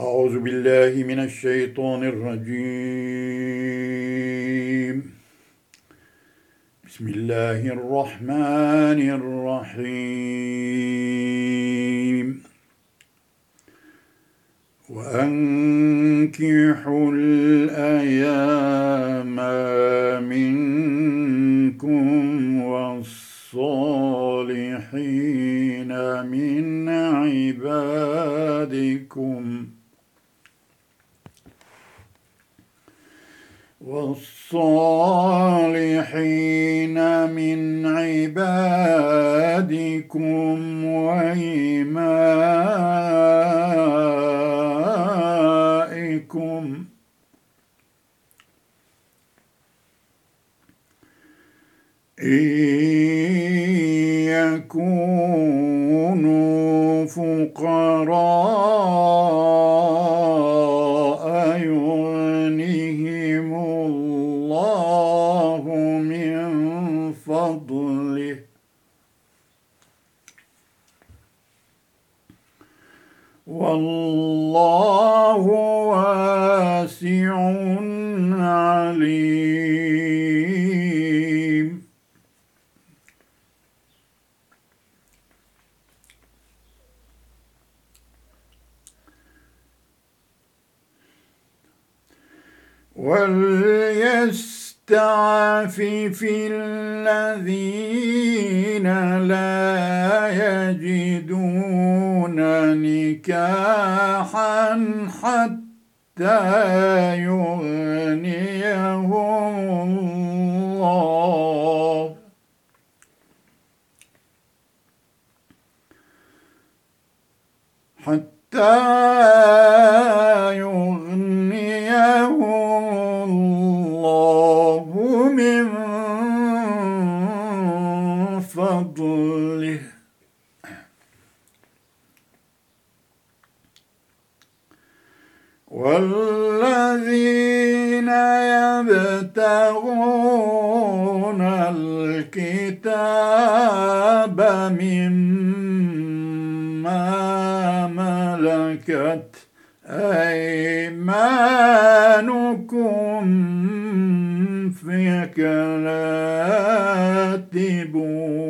أعوذ بالله من الشيطان الرجيم. بسم الله الرحمن الرحيم. وأنكحوا الأيام منكم والصالحين من عبادكم. والصالحين من عبادكم وإمائكم. إن يكونوا فقراء والله واسع عليم. وليستعفف الذين لا يجدون نكاحا حتى يغنيهم الله. حتى يغنيهم الله من فضله والذين يبتغون الكتاب مما ملكت أيمانكم فكاتبوا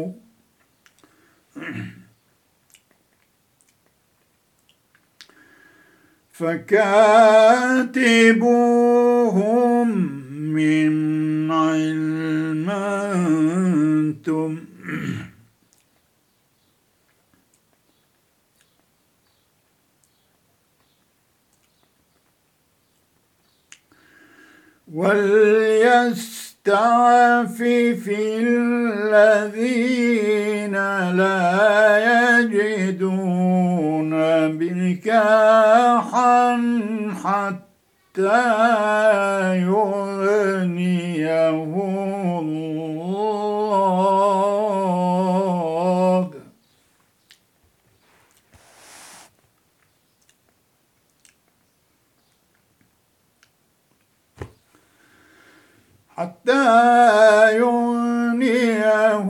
فكاتبوهم من علم أنتم. وليستعفف الذين لا يجدون بكاحا حتى يغنيهم. حتى يغنيه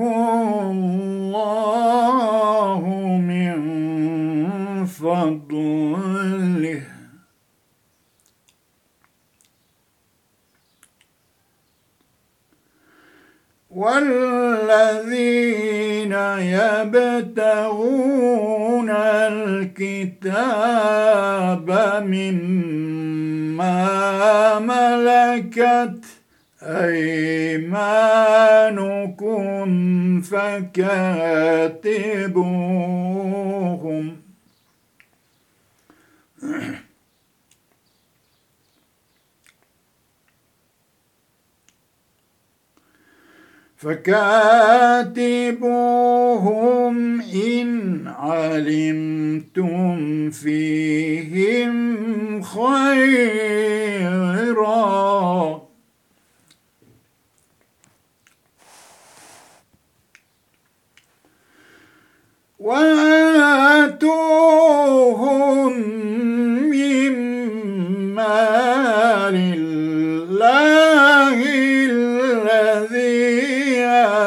الله من فضله. والذين يبتغون الكتاب مما ملكت أيمانكم فكاتبوهم. فكاتبوهم إن علمتم فيهم خيرا. وآتوهم من مال الله الذي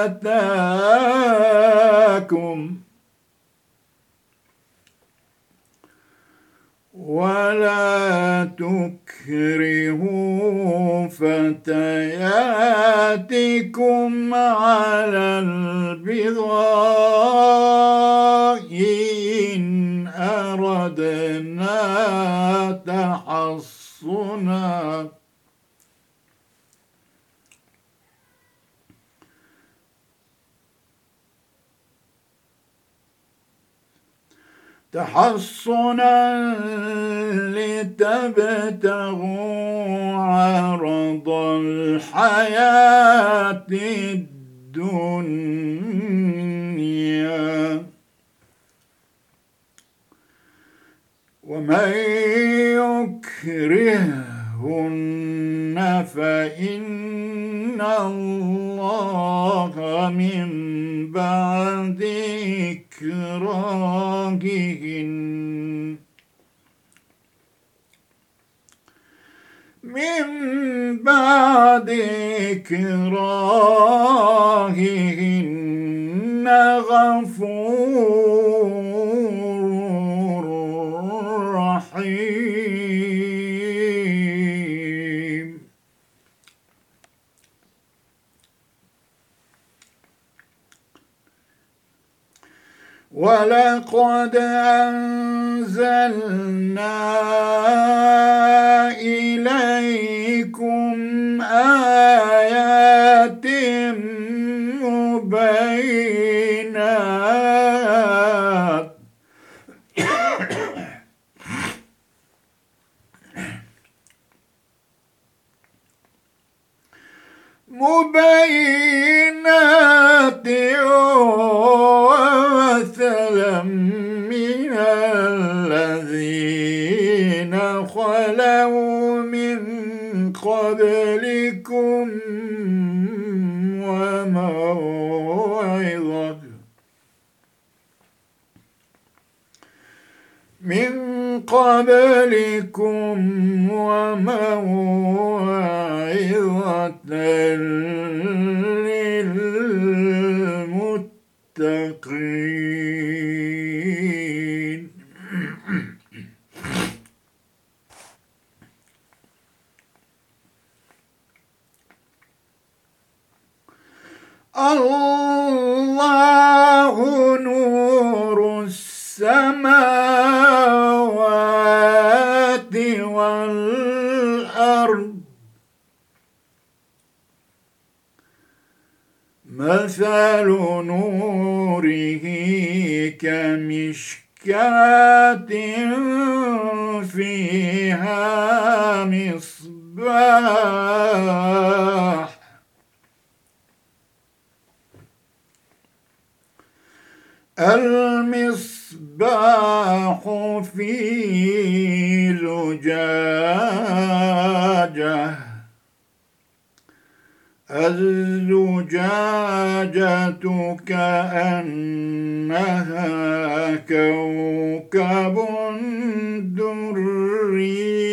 آتاكم. ولا تكرهوا فتياتكم على البغاء إن أردنا تحصنا تحصنا لتبتغوا عرض الحياة الدنيا. ومن يكرهن فإن الله من بعد إكراههن. من بعد إكراههن غفور ولقد أنزلنا إليكم آيات مبينات. مبينات. قبلكم وموعظة من قبلكم وموعظة للمتقين. الله نور السماوات والأرض. مثل نوره كمشكاة فيها مصباح. المصباح في زجاجة. الزجاجة كأنها كوكب دري.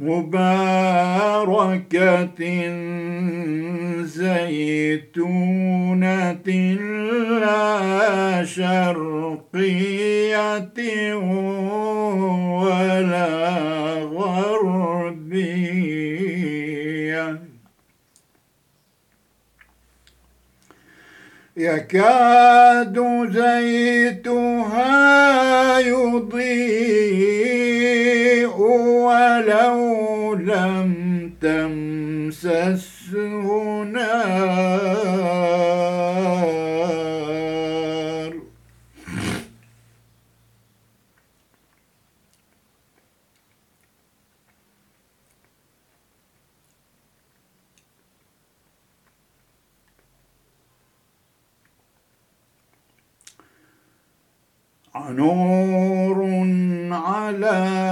مباركة زيتونة لا شرقية ولا غربية. يكاد زيتها يضيء ولو لم تمسسه نار. نور على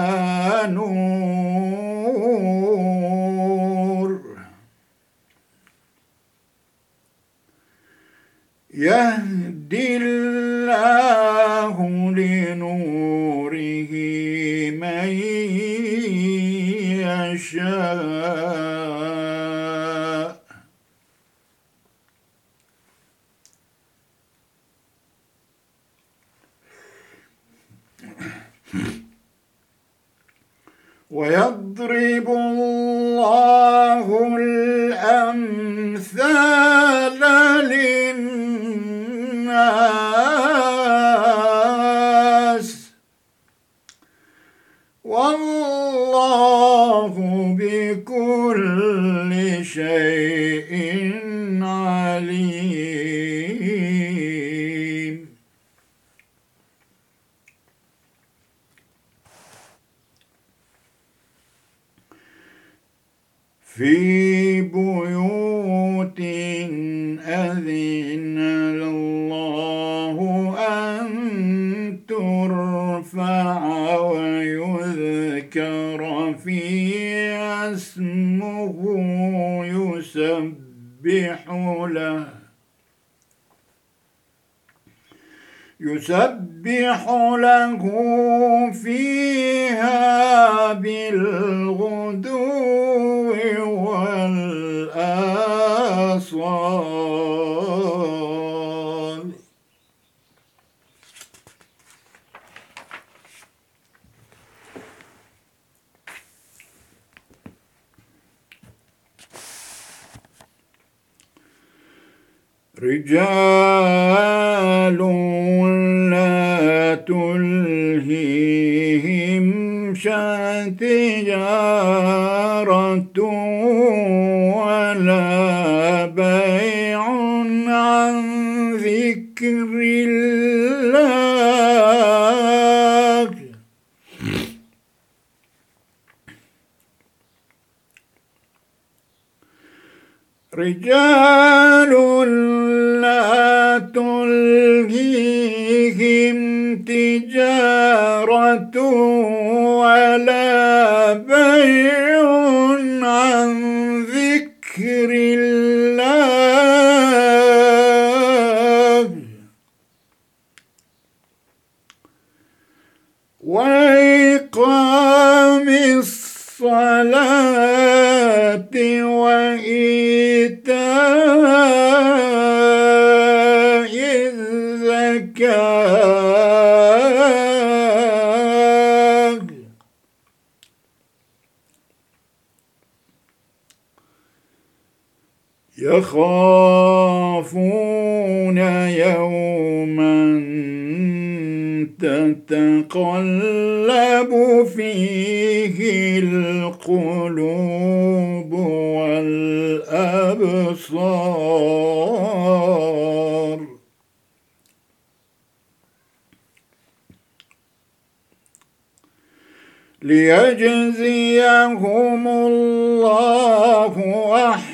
يسبح له يسبح له فيها بالغدو والآصال رجال لا تلهيهم تجارة ولا بيع عن ذكر الله. رجال تجارة ولا بيع عن ذكر الله. وإقام الصلاة وإيتاء الزكاة. يخافون يوما تتقلب فيه القلوب والأبصار. ليجزيهم الله أحسن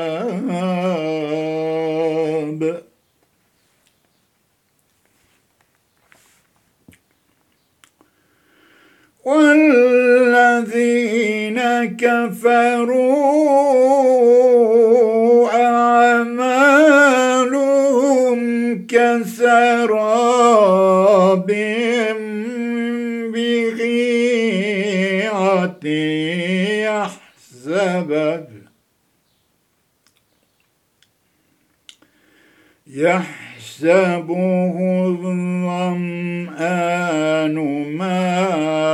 والذين كفروا أعمالهم كسراب يحسبه الظمآن ماء.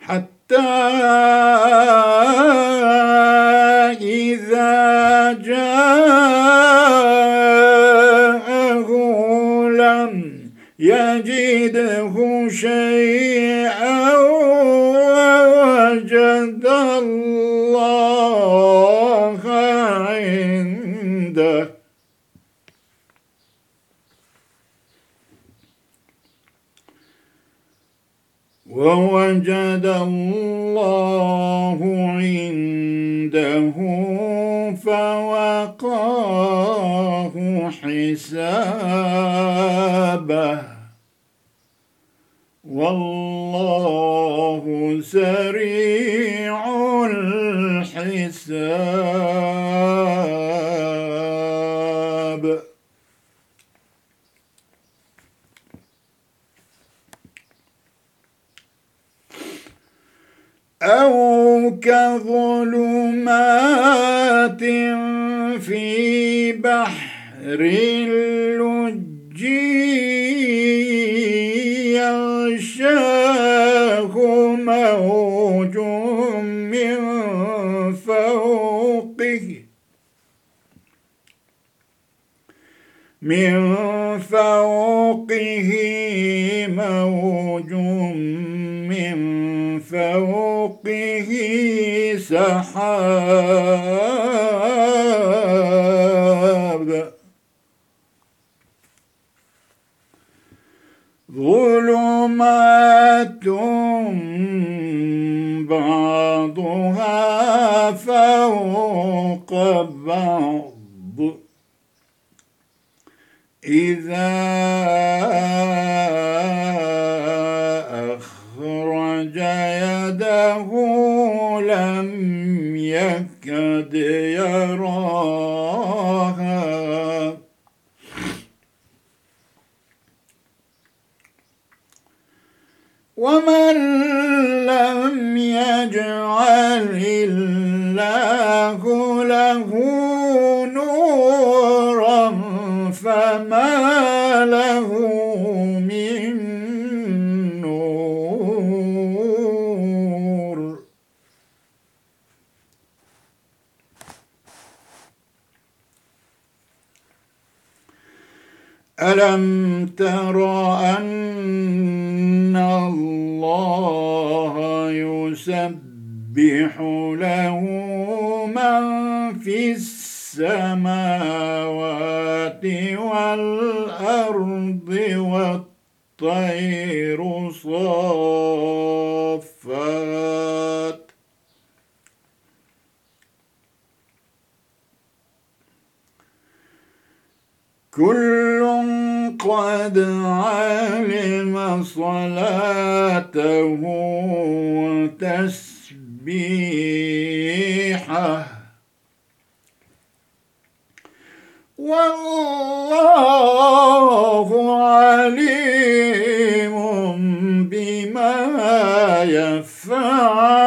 حتى شيئا وجد الله عنده. ووجد الله عنده فوقاه حسابه. والله سريع الحساب. أو كظلمات في بحر اللج يغشاه موج من فوقه. من فوقه موج من فوقه سحاب. فوق بعض. إذا أخرج يده لم يكد يراها ومن لم يجعل الله له نورا فما له من نور. ألم تر أن الله يسبح له من في السماوات والأرض والطير صافات كل قد علم صلاته وتسبيحه. والله عليم بما يفعلون.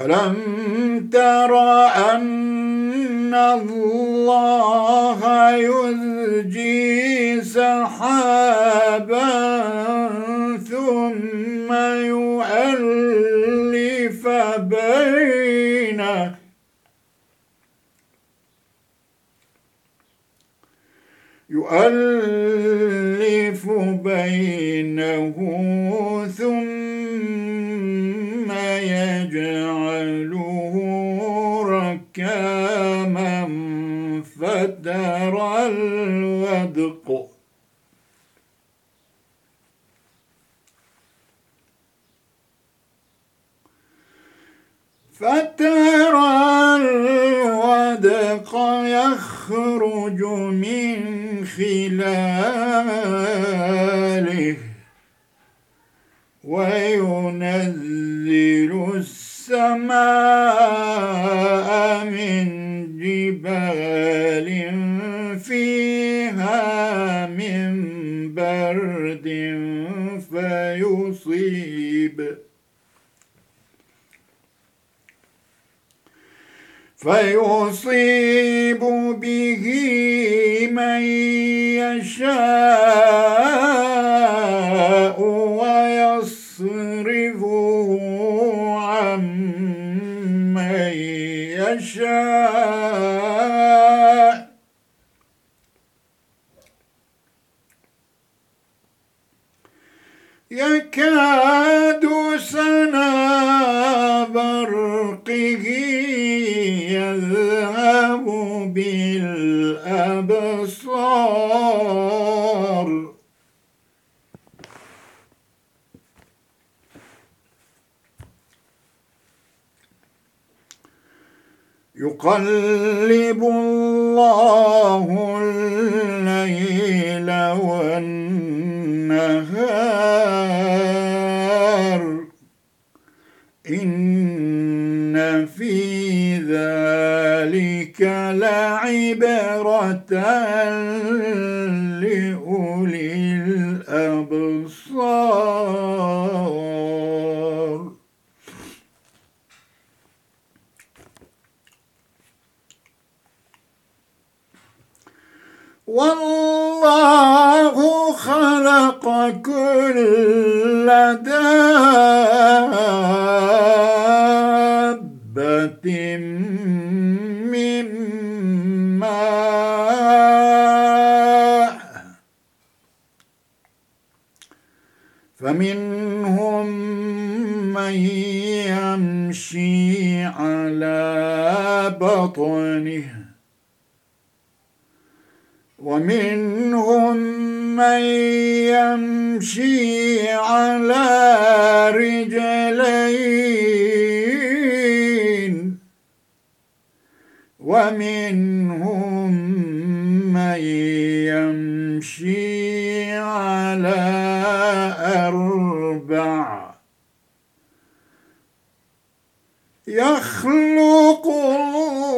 ألم تر أن الله يزجي سحابا ثم يؤلف بينه يؤلف بينه فترى الودق. فترى الودق يخرج من خلاله وينزل السماء من جبال فيها من برد فيصيب. فيصيب به من يشاء ويصرفه عن من يشاء. يكاد سنا برقه يذهب بالأبصار. يقلب الله لأولي الأبصار. والله خلق كل دابة فمنهم من يمشي على بطنه ومنهم من يمشي على رجلين ومنهم من يمشي يخلق الله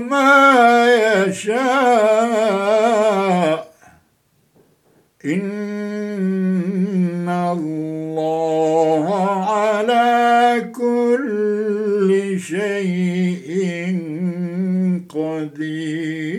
ما يشاء إن الله على كل شيء قدير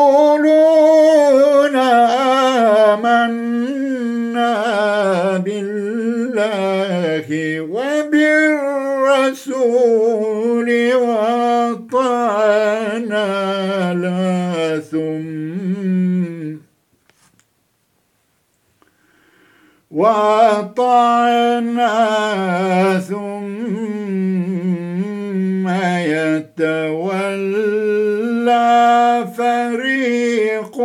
ويقولون آمنا بالله وبالرسول وطعنا لا ثم وأطعنا ثم يتولى فريق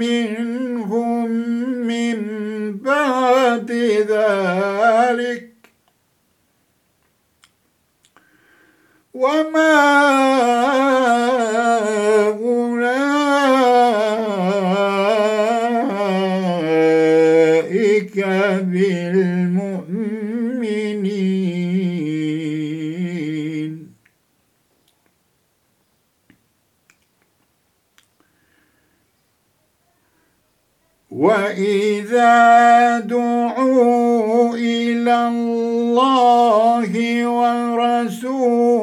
منهم من بعد ذلك. وما دعوا إلى الله ورسوله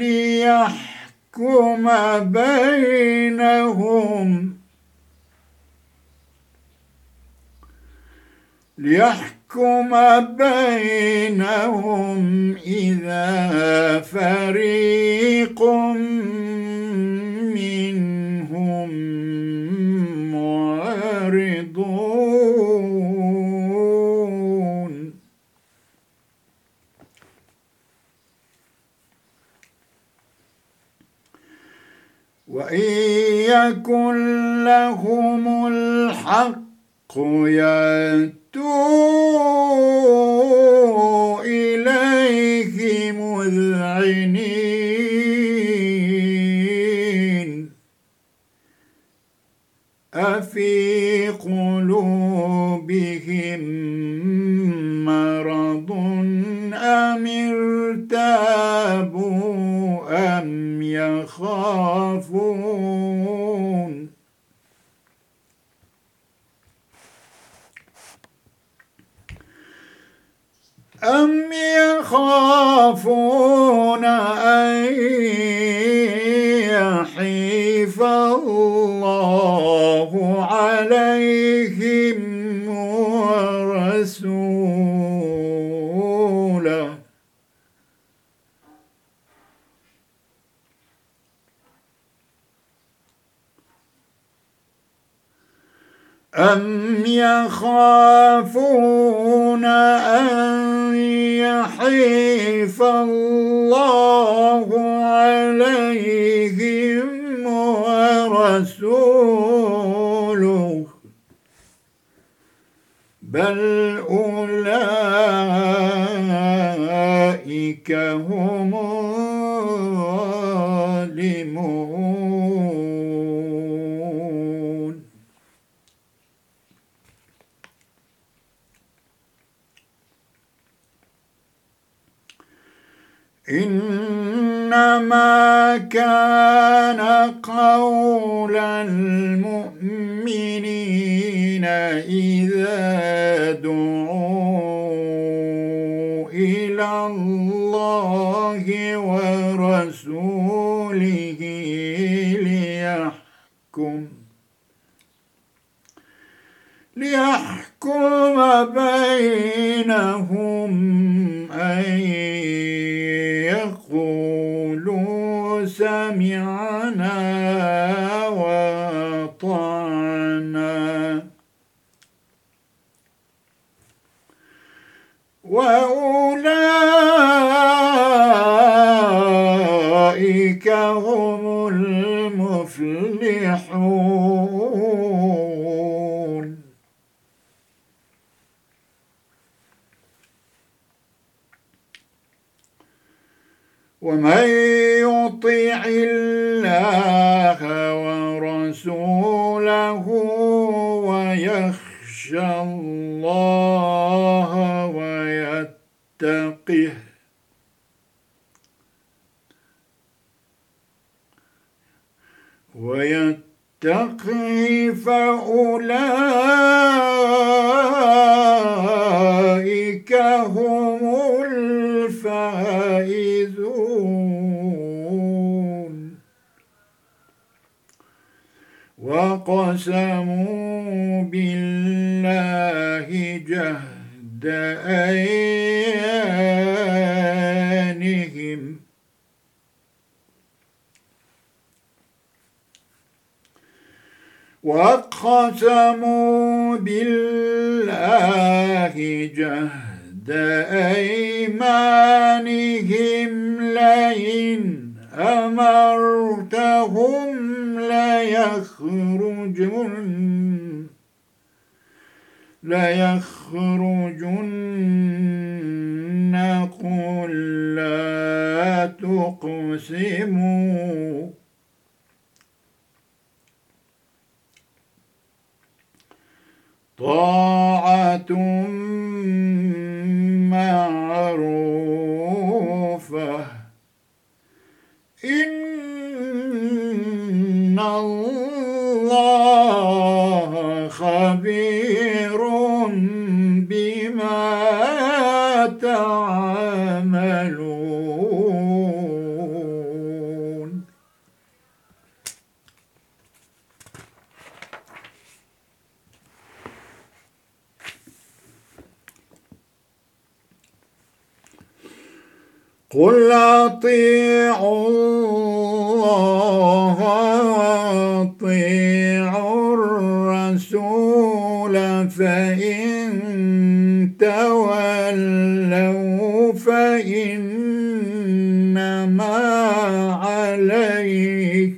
ليحكم بينهم ليحكم بينهم إذا فريق منهم وإن يكن لهم الحق يأتون ردوا إليه مذعنين. أفي قلوبهم مرض أم ارتابوا أم يخافون؟ أم يخافون أن يحيف الله عليهم؟ أم يخافون أن يحيف الله عليهم ورسوله؟ بل أولئك هم إنما كان قول المؤمنين إذا دعوا إلى الله ورسوله ليحكم ليحكم بينهم أن سمعنا وطعنا وأولئك هم المفلحون. ومن يطع الله ورسوله ويخشى الله ويتقه. ويتقي فأولئك هم وقسموا بالله جهد أيانهم وقسموا بالله جهد أيمانهم لئن أمرتهم ليخرجن ليخرجن قل لا تقسموا. طاعة معروفة إن الله خبير بما تعملون. قل أطيعوا الله الرسول فإن تولوا فإنما عليه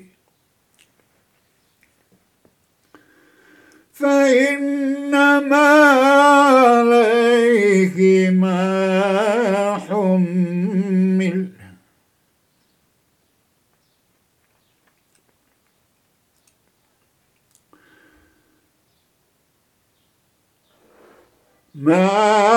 فإنما عليه ما ما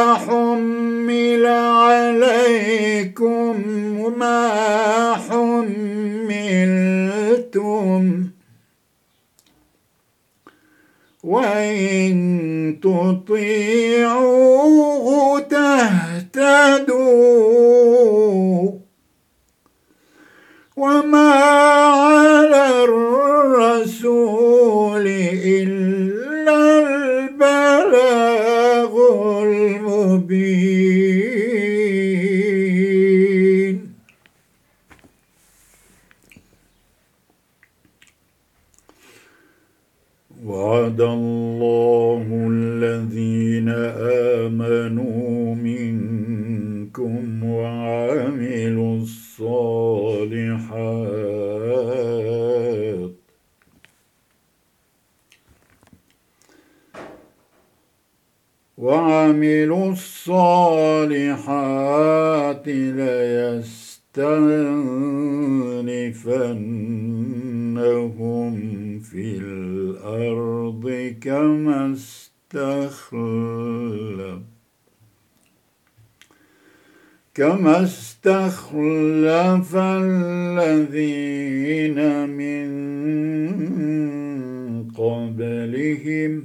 قبلهم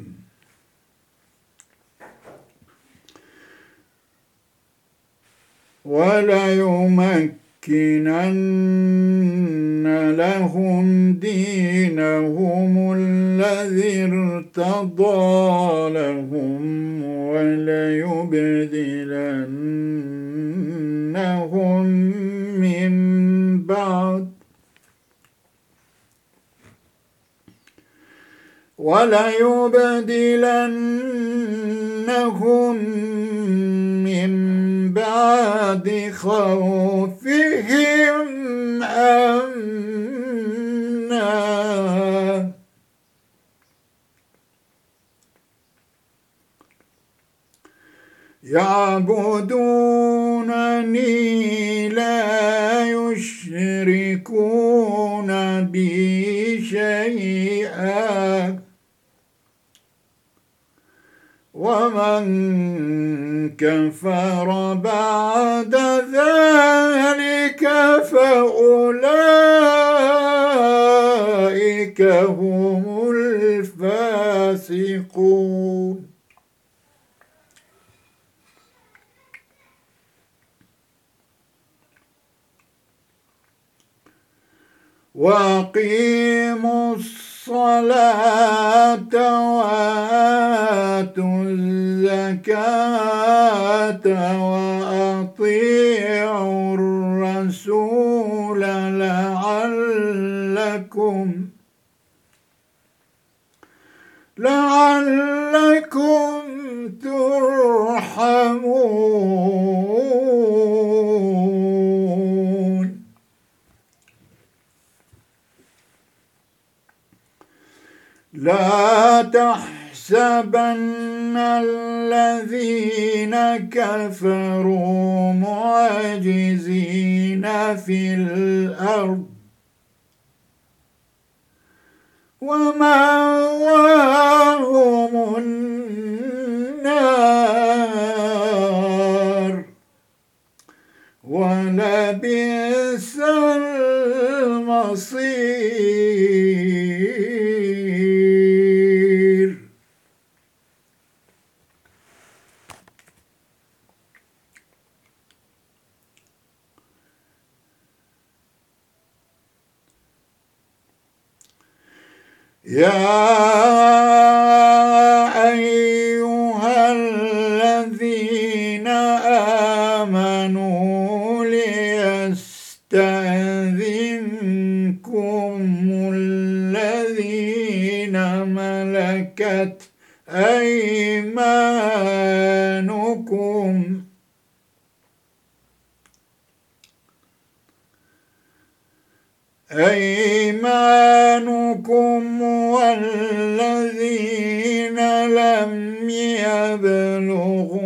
وليمكنن لهم دينهم الذي ارتضى لهم وليبدلنهم من بعد. وليبدلنهم من بعد خوفهم أمنا. يعبدونني لا يشركون بي شيئا. ومن كفر بعد ذلك فأولئك هم الفاسقون. وأقيموا الصلاة وآتوا الزكاة وأطيعوا الرسول لعلكم لعلكم ترحمون لا تحسبن الذين كفروا معجزين في الأرض. ومأواهم النار. ولبئس المصير. يا أيها الذين آمنوا ليستأذنكم الذين ملكت أيمانكم أيمانكم والذين لم يبلغوا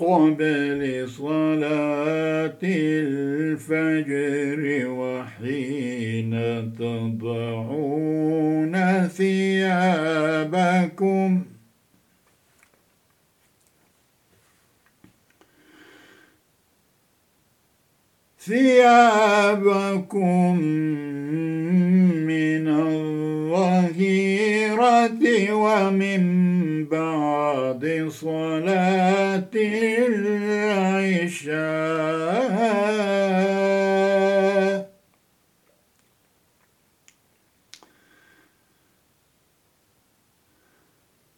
قبل صلاة الفجر وحين تضعون ثيابكم. ثيابكم من الظهيرة ومن بعد صلاة العشاء.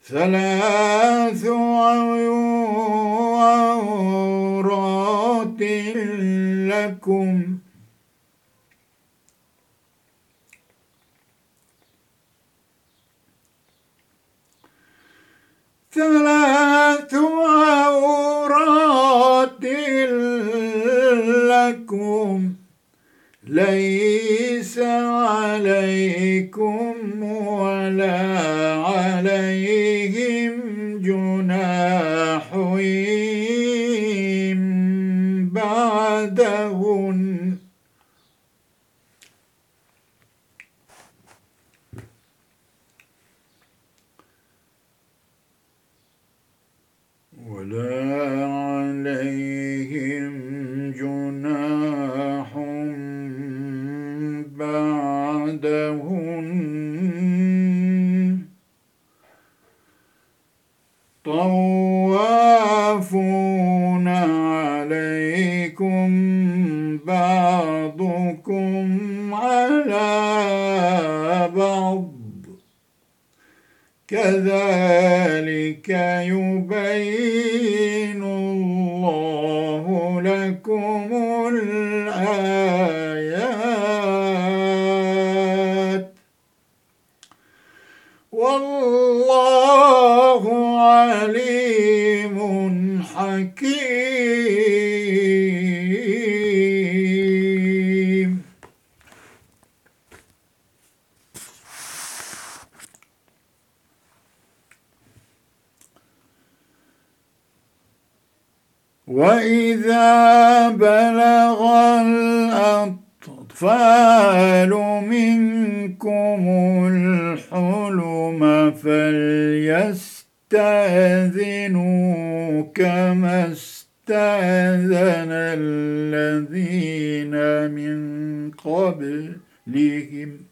ثلاث عورات لكم. ثلاث الأطفال منكم الحلم فليستأذنوا كما استأذن الذين من قبلهم.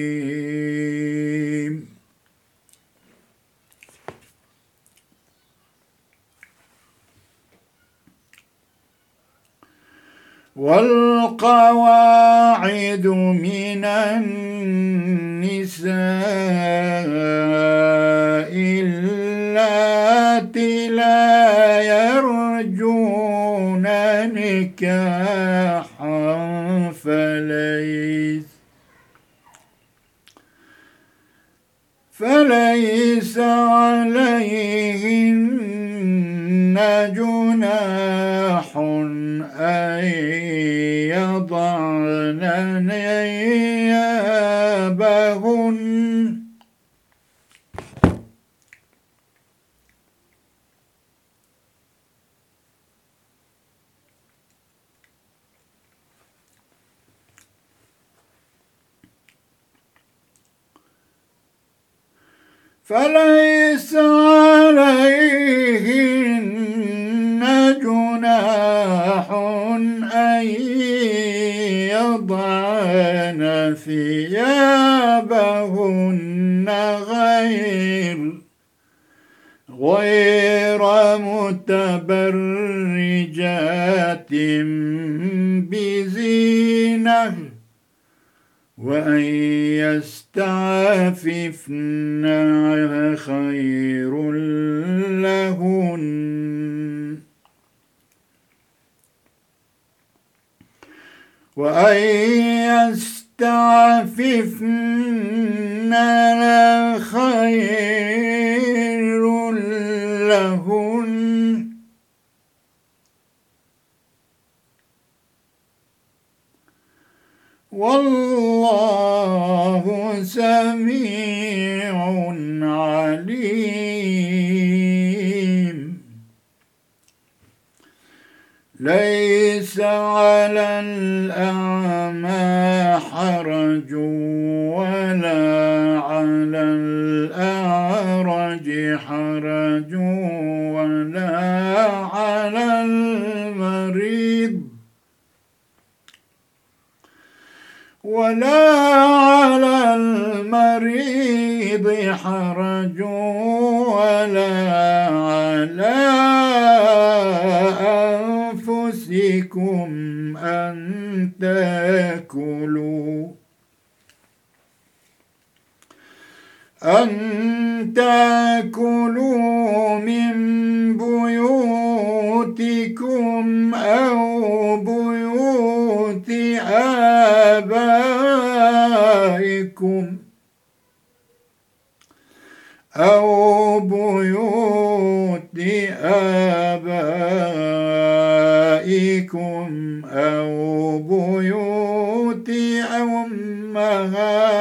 والقواعد من النساء اللاتي لا يرجون نكاحا فليس فليس عليهن جناح أن يضعن نيابهن فليس عليهن ثيابهن غير غير متبرجات بزينة وأن يستعففن خير لهن. وأن يستعففن خير لهن. والله سميع عليم. ليس على الأعمى حرج ولا على الأعرج حرج ولا على المريض ولا على المريض حرج ولا على أن تأكلوا أن تأكلوا من بيوتكم أو بيوت آبائكم أو بيوت آبائكم أو بيوت أمهاتكم.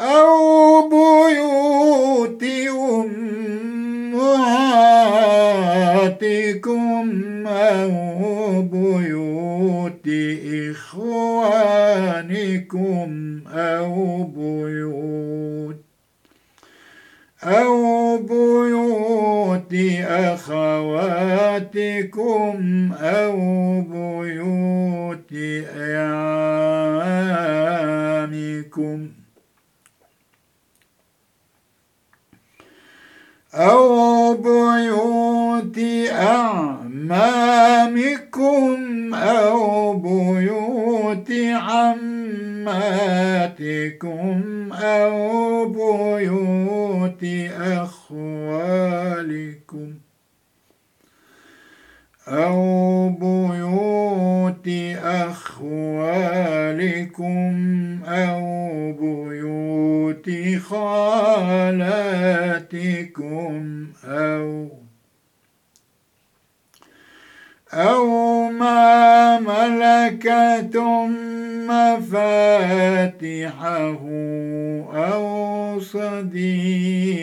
أو بيوت أمهاتكم أو بيوت إخوانكم أو بيوت أو بيوت أخواتكم أو بيوت أعامكم أو بيوت أعمامكم أو بيوت عماتكم أو بيوت أخوالكم أو بيوت أخوالكم أو بيوت خالاتكم أو أو ما ملكتم مفاتحه أو صديقكم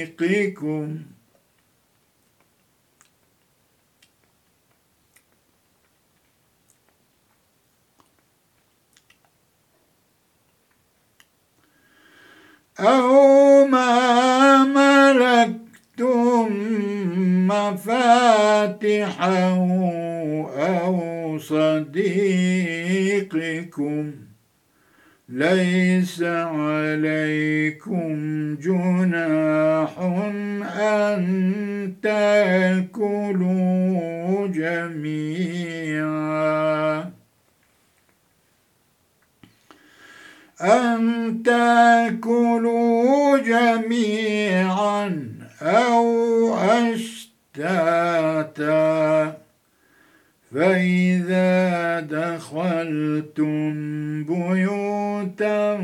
أو ما ملكتم مفاتحه أو صديقكم ليس عليكم جناح أن تأكلوا جميعا. أن تأكلوا جميعا أو أشتاتا فإذا دخلتم بيوتا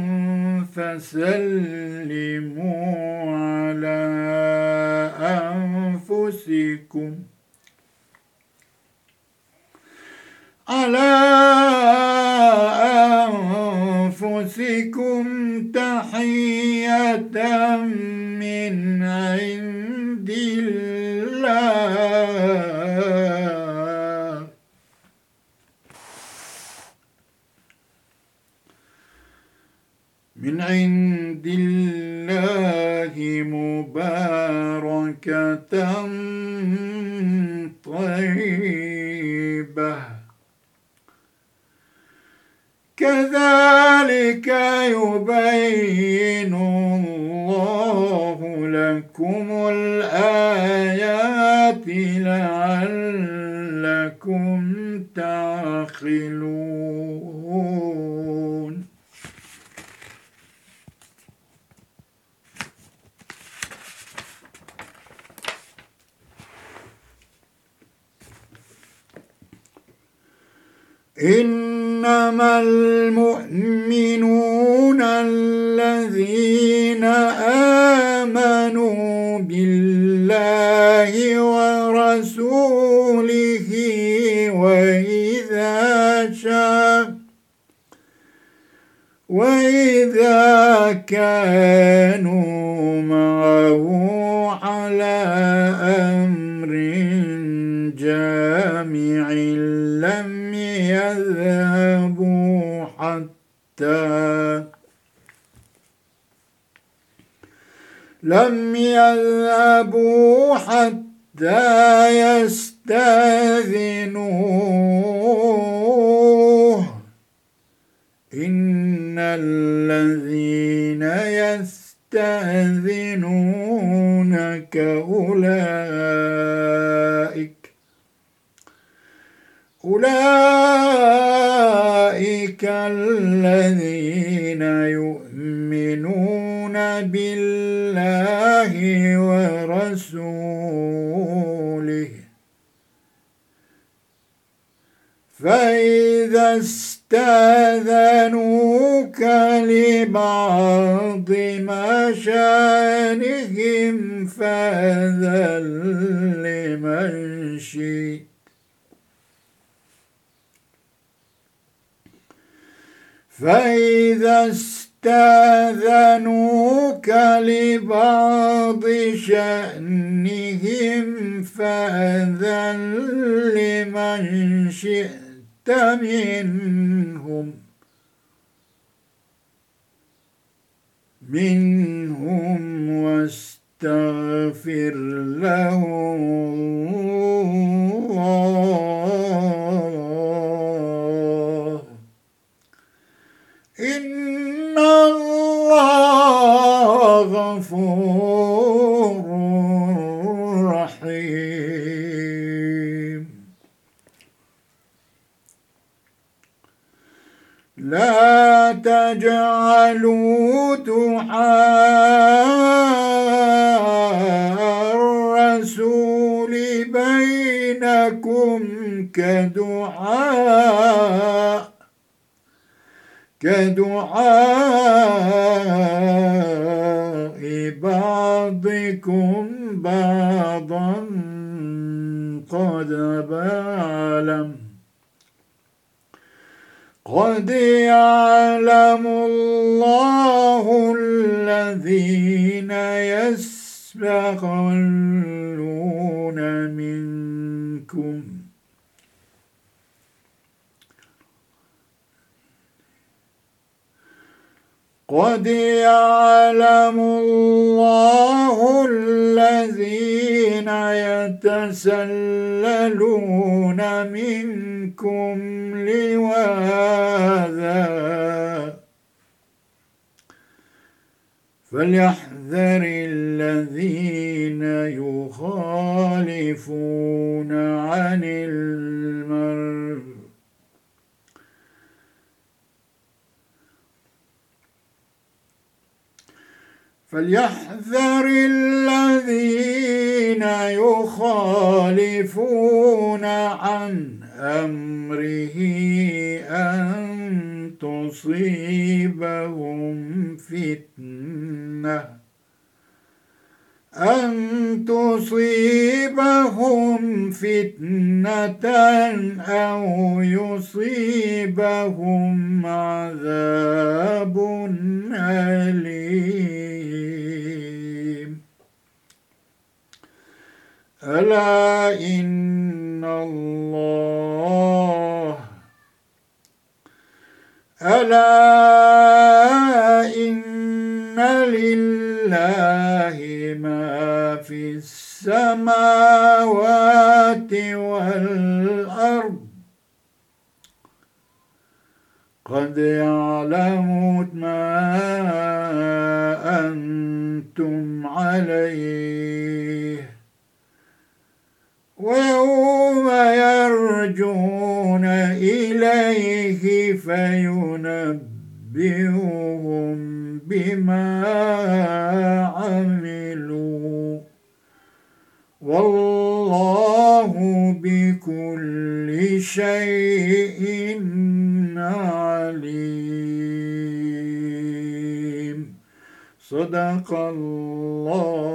فسلموا على أنفسكم على لم يذهبوا حتى يستاذنوه. إن الذين يستاذنونك أولئك أولئك الذين يؤمنون بالله ورسوله. فإذا استأذنوك لبعض مشانهم فأذن لمن شئت. فإذا استأذنوك لبعض شأنهم فأذن لمن شئت منهم. منهم واستغفر لهم. الله إن الله غفور رحيم. لا تجعلوا دعاء الرسول بينكم كدعاء كدعاء بعضكم بعضا قد بعلم قد يعلم الله الذين يسبقون منكم. قد يعلم الله الذين يتسللون منكم لواذا فليحذر الذين يخالفون عن المرء فليحذر الذين يخالفون عن أمره أن تصيبهم فتنة. أن تصيبهم فتنة أو يصيبهم عذاب أليم. ألا إن الله ألا إن لله ما في السماوات والأرض. قد يعلم ما أنتم عليه. ويوم يرجون إليه فينبئهم بما عملوا. والله بكل شيء عليم. صدق الله